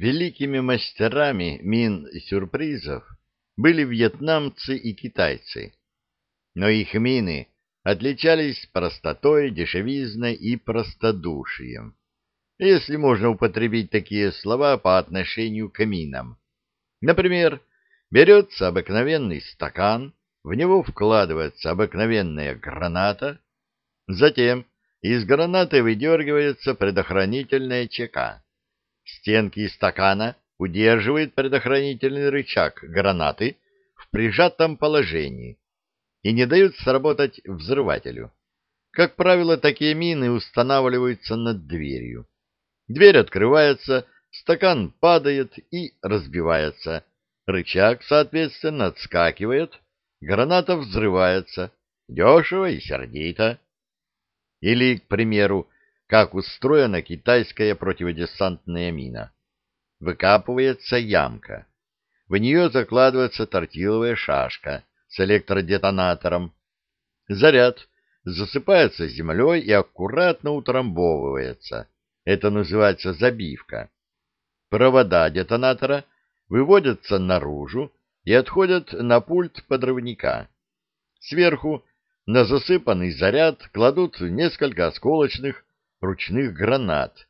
Великими мастерами мин-сюрпризов были вьетнамцы и китайцы, но их мины отличались простотой, дешевизной и простодушием, если можно употребить такие слова по отношению к минам. Например, берется обыкновенный стакан, в него вкладывается обыкновенная граната, затем из гранаты выдергивается предохранительная чека. Стенки стакана удерживает предохранительный рычаг гранаты в прижатом положении и не дают сработать взрывателю. Как правило, такие мины устанавливаются над дверью. Дверь открывается, стакан падает и разбивается. Рычаг, соответственно, отскакивает, граната взрывается. Дешево и сердито. Или, к примеру, как устроена китайская противодесантная мина. Выкапывается ямка. В нее закладывается тортиловая шашка с электродетонатором. Заряд засыпается землей и аккуратно утрамбовывается. Это называется забивка. Провода детонатора выводятся наружу и отходят на пульт подрывника. Сверху на засыпанный заряд кладут несколько осколочных ручных гранат,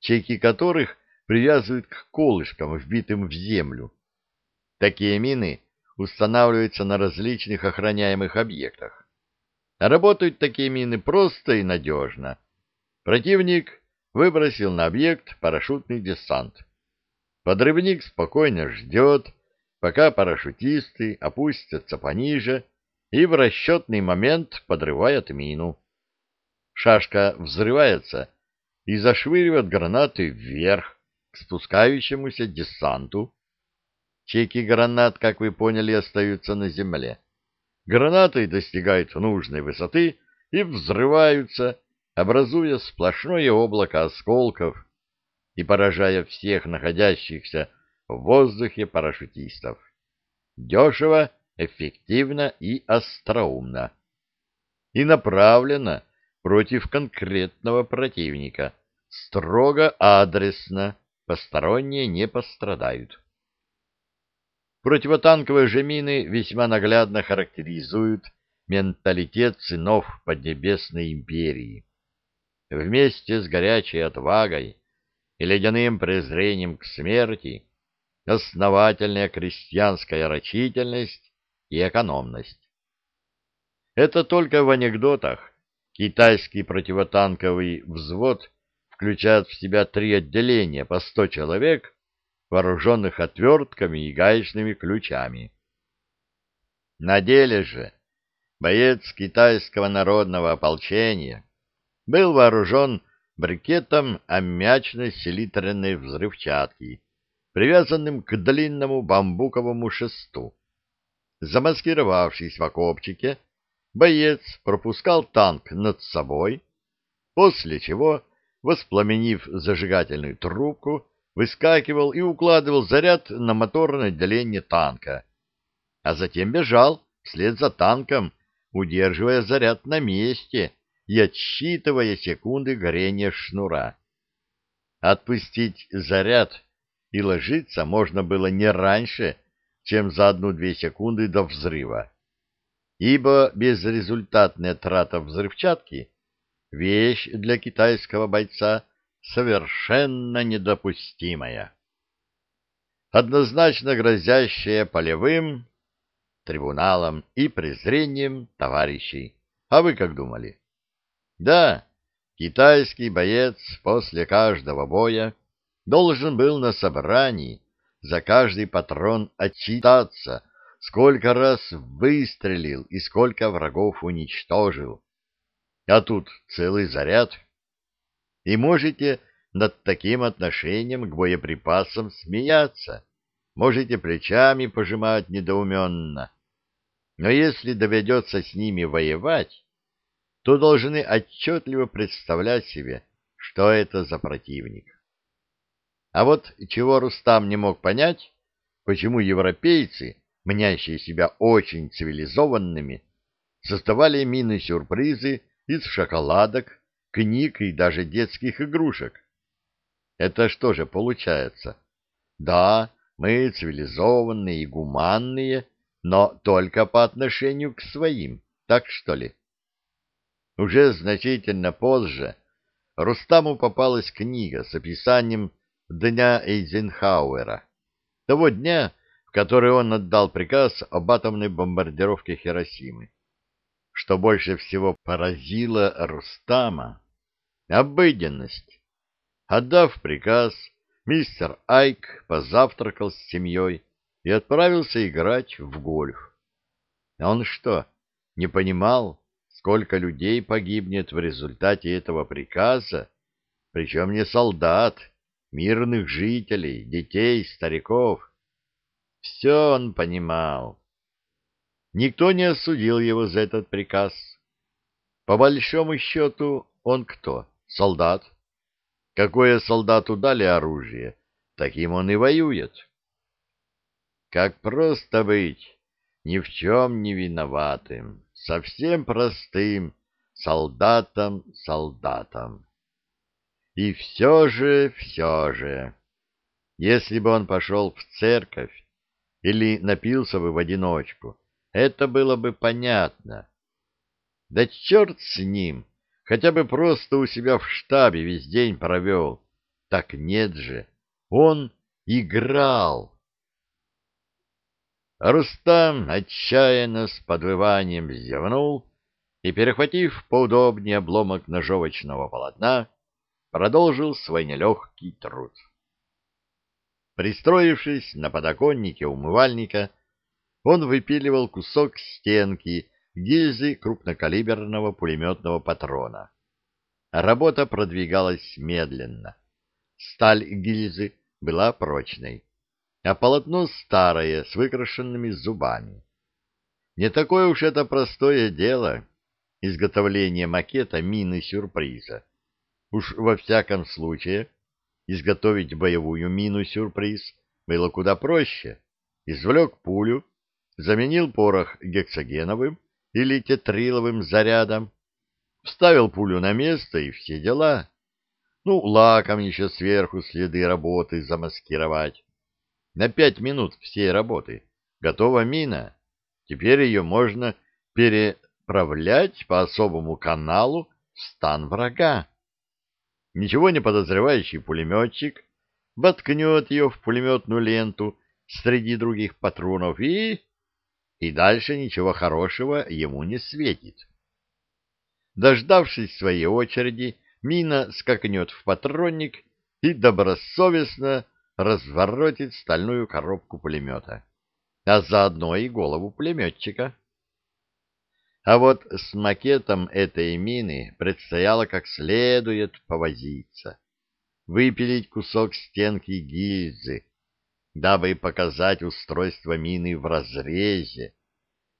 чеки которых привязывают к колышкам, вбитым в землю. Такие мины устанавливаются на различных охраняемых объектах. Работают такие мины просто и надежно. Противник выбросил на объект парашютный десант. Подрывник спокойно ждет, пока парашютисты опустятся пониже и в расчетный момент подрывают мину. Шашка взрывается и зашвыривает гранаты вверх к спускающемуся десанту. Чеки гранат, как вы поняли, остаются на земле. Гранаты достигают нужной высоты и взрываются, образуя сплошное облако осколков и поражая всех находящихся в воздухе парашютистов. Дешево, эффективно и остроумно. И направлено против конкретного противника. Строго адресно, посторонние не пострадают. Противотанковые же мины весьма наглядно характеризуют менталитет сынов Поднебесной империи. Вместе с горячей отвагой и ледяным презрением к смерти основательная крестьянская рачительность и экономность. Это только в анекдотах Китайский противотанковый взвод включает в себя три отделения по сто человек, вооруженных отвертками и гаечными ключами. На деле же боец китайского народного ополчения был вооружен брикетом аммиачной селитренной взрывчатки, привязанным к длинному бамбуковому шесту. Замаскировавшись в окопчике, боец пропускал танк над собой, после чего, воспламенив зажигательную трубку, выскакивал и укладывал заряд на моторное отделение танка, а затем бежал вслед за танком, удерживая заряд на месте и отсчитывая секунды горения шнура. Отпустить заряд и ложиться можно было не раньше, чем за одну-две секунды до взрыва ибо безрезультатная трата взрывчатки — вещь для китайского бойца совершенно недопустимая. Однозначно грозящая полевым трибуналом и презрением товарищей. А вы как думали? Да, китайский боец после каждого боя должен был на собрании за каждый патрон отчитаться — сколько раз выстрелил и сколько врагов уничтожил. А тут целый заряд. И можете над таким отношением к боеприпасам смеяться, можете плечами пожимать недоуменно. Но если доведется с ними воевать, то должны отчетливо представлять себе, что это за противник. А вот чего Рустам не мог понять, почему европейцы мнящие себя очень цивилизованными, создавали мины-сюрпризы из шоколадок, книг и даже детских игрушек. Это что же получается? Да, мы цивилизованные и гуманные, но только по отношению к своим, так что ли? Уже значительно позже Рустаму попалась книга с описанием дня Эйзенхауэра, того дня, в который он отдал приказ об атомной бомбардировке Хиросимы. Что больше всего поразило Рустама — обыденность. Отдав приказ, мистер Айк позавтракал с семьей и отправился играть в гольф. Он что, не понимал, сколько людей погибнет в результате этого приказа, причем не солдат, мирных жителей, детей, стариков? Все он понимал. Никто не осудил его за этот приказ. По большому счету, он кто? Солдат. Какое солдату дали оружие, таким он и воюет. Как просто быть ни в чем не виноватым, совсем простым солдатом-солдатом. И все же, все же, если бы он пошел в церковь или напился бы в одиночку, это было бы понятно. Да черт с ним! хотя бы просто у себя в штабе весь день провел. Так нет же, он играл. Рустам отчаянно с подвыванием зевнул и, перехватив поудобнее обломок ножовочного полотна, продолжил свой нелегкий труд. Пристроившись на подоконнике умывальника, он выпиливал кусок стенки гильзы крупнокалиберного пулеметного патрона. Работа продвигалась медленно. Сталь гильзы была прочной, а полотно старое, с выкрашенными зубами. Не такое уж это простое дело — изготовление макета мины-сюрприза. Уж во всяком случае, изготовить боевую мину-сюрприз было куда проще. Извлек пулю, заменил порох гексогеновым, или тетриловым зарядом, вставил пулю на место и все дела. Ну, лаком еще сверху следы работы замаскировать. На пять минут всей работы. Готова мина. Теперь ее можно переправлять по особому каналу в стан врага. Ничего не подозревающий пулеметчик воткнет ее в пулеметную ленту среди других патронов и и дальше ничего хорошего ему не светит. Дождавшись своей очереди, мина скакнет в патронник и добросовестно разворотит стальную коробку пулемета, а заодно и голову пулеметчика. А вот с макетом этой мины предстояло как следует повозиться, выпилить кусок стенки гильзы, дабы показать устройство мины в разрезе,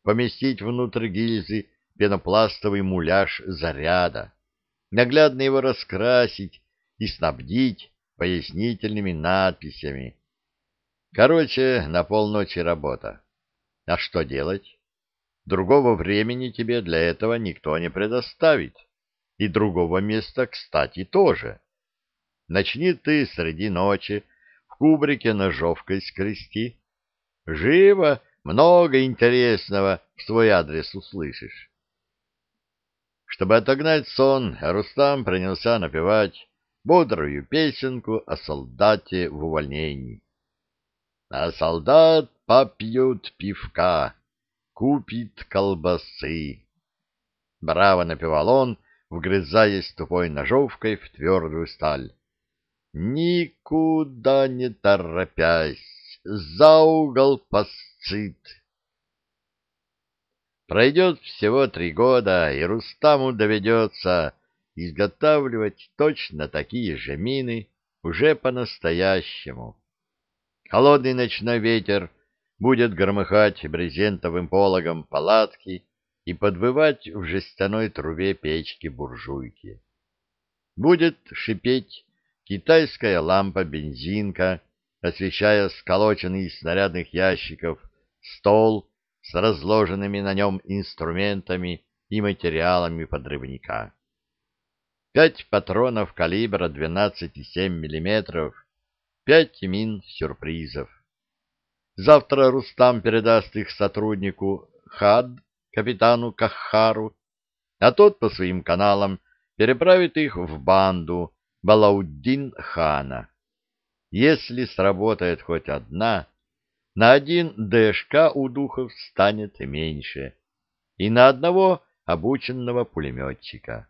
поместить внутрь гильзы пенопластовый муляж заряда, наглядно его раскрасить и снабдить пояснительными надписями. Короче, на полночи работа. А что делать? Другого времени тебе для этого никто не предоставит. И другого места, кстати, тоже. Начни ты среди ночи кубрике ножовкой скрести. Живо, много интересного в свой адрес услышишь. Чтобы отогнать сон, Рустам принялся напевать бодрую песенку о солдате в увольнении. А солдат попьют пивка, купит колбасы. Браво напевал он, вгрызаясь тупой ножовкой в твердую сталь никуда не торопясь, за угол посцит. Пройдет всего три года, и Рустаму доведется изготавливать точно такие же мины уже по-настоящему. Холодный ночной ветер будет громыхать брезентовым пологом палатки и подвывать в жестяной трубе печки буржуйки. Будет шипеть китайская лампа-бензинка, освещая сколоченный из снарядных ящиков стол с разложенными на нем инструментами и материалами подрывника. Пять патронов калибра 12,7 мм, пять мин-сюрпризов. Завтра Рустам передаст их сотруднику ХАД, капитану Кахару, а тот по своим каналам переправит их в банду Балауддин-хана. Если сработает хоть одна, на один ДШК у духов станет меньше, и на одного обученного пулеметчика.